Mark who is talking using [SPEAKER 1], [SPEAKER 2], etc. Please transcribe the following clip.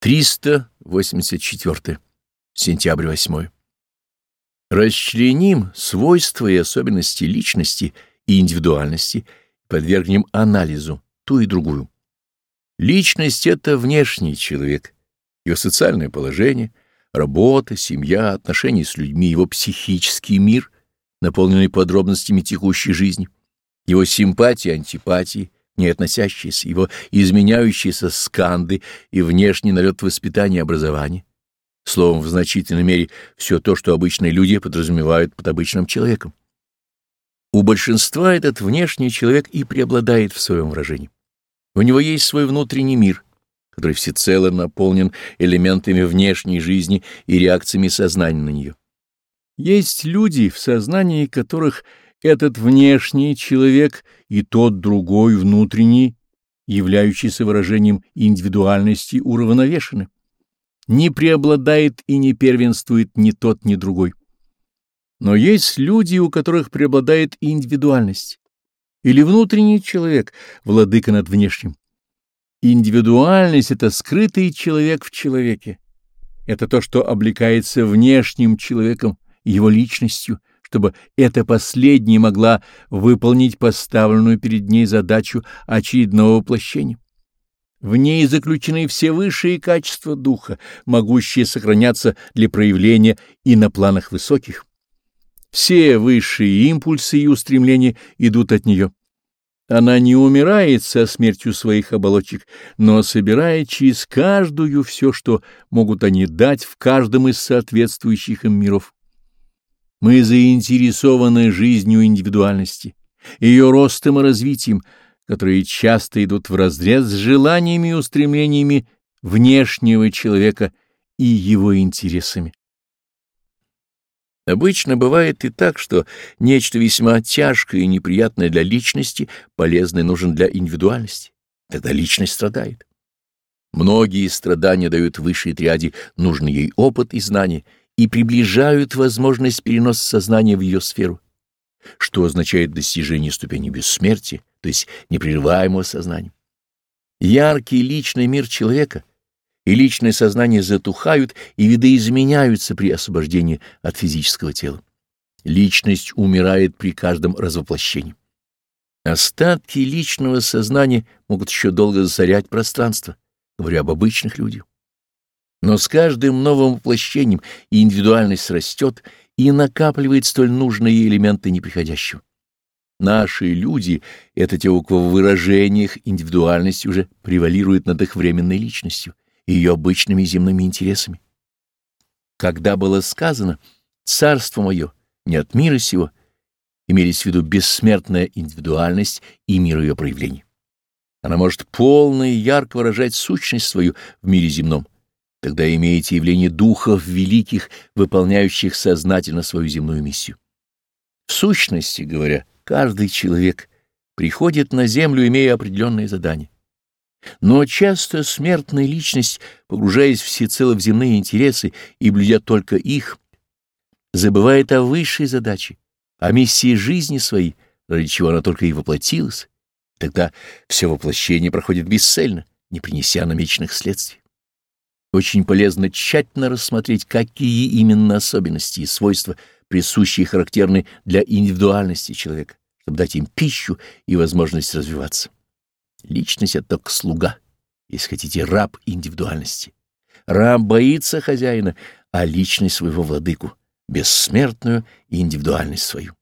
[SPEAKER 1] 384. Сентябрь 8. Расчленим свойства и особенности личности и индивидуальности, подвергнем анализу ту и другую. Личность — это внешний человек, его социальное положение, работа, семья, отношения с людьми, его психический мир, наполненный подробностями текущей жизни, его симпатии, антипатии, не относящиеся, его изменяющиеся сканды и внешний налет воспитания и образования. Словом, в значительной мере все то, что обычные люди подразумевают под обычным человеком. У большинства этот внешний человек и преобладает в своем выражении. У него есть свой внутренний мир, который всецело наполнен элементами внешней жизни и реакциями сознания на нее. Есть люди, в сознании которых этот внешний человек и тот другой внутренний, являющийся выражением индивидуальности, уравновешены. Не преобладает и не первенствует ни тот, ни другой. Но есть люди, у которых преобладает индивидуальность, или внутренний человек, владыка над внешним. Индивидуальность — это скрытый человек в человеке. Это то, что облекается внешним человеком, его личностью, чтобы эта последняя могла выполнить поставленную перед ней задачу очередного воплощения. В ней заключены все высшие качества духа, могущие сохраняться для проявления и на планах высоких. Все высшие импульсы и устремления идут от нее. Она не умирает со смертью своих оболочек, но собирает через каждую все, что могут они дать в каждом из соответствующих им миров. Мы заинтересованы жизнью индивидуальности, ее ростом и развитием, которые часто идут вразрез с желаниями и устремлениями внешнего человека и его интересами. Обычно бывает и так, что нечто весьма тяжкое и неприятное для личности полезное нужен для индивидуальности. Тогда личность страдает. Многие страдания дают высшей триаде нужный ей опыт и знания — и приближают возможность переноса сознания в ее сферу, что означает достижение ступени бессмертия, то есть непрерываемого сознания. Яркий личный мир человека и личное сознание затухают и видоизменяются при освобождении от физического тела. Личность умирает при каждом развоплощении. Остатки личного сознания могут еще долго засорять пространство, говоря об обычных людях. Но с каждым новым воплощением индивидуальность растет и накапливает столь нужные элементы неприходящего. Наши люди — это те, у кого в выражениях индивидуальность уже превалирует над их временной личностью и ее обычными земными интересами. Когда было сказано «Царство мое не от мира сего», имелись в виду бессмертная индивидуальность и мир ее проявлений. Она может полно и ярко выражать сущность свою в мире земном, Тогда имеете явление духов великих, выполняющих сознательно свою земную миссию. В сущности говоря, каждый человек приходит на землю, имея определенные задания. Но часто смертная личность, погружаясь всецело в земные интересы и блюдя только их, забывает о высшей задаче, о миссии жизни своей, ради чего она только и воплотилась. Тогда все воплощение проходит бесцельно, не принеся намеченных следствий. Очень полезно тщательно рассмотреть, какие именно особенности и свойства присущие и характерны для индивидуальности человека, чтобы дать им пищу и возможность развиваться. Личность — это только слуга, если хотите, раб индивидуальности. Раб боится хозяина, а личность своего владыку, бессмертную и индивидуальность свою.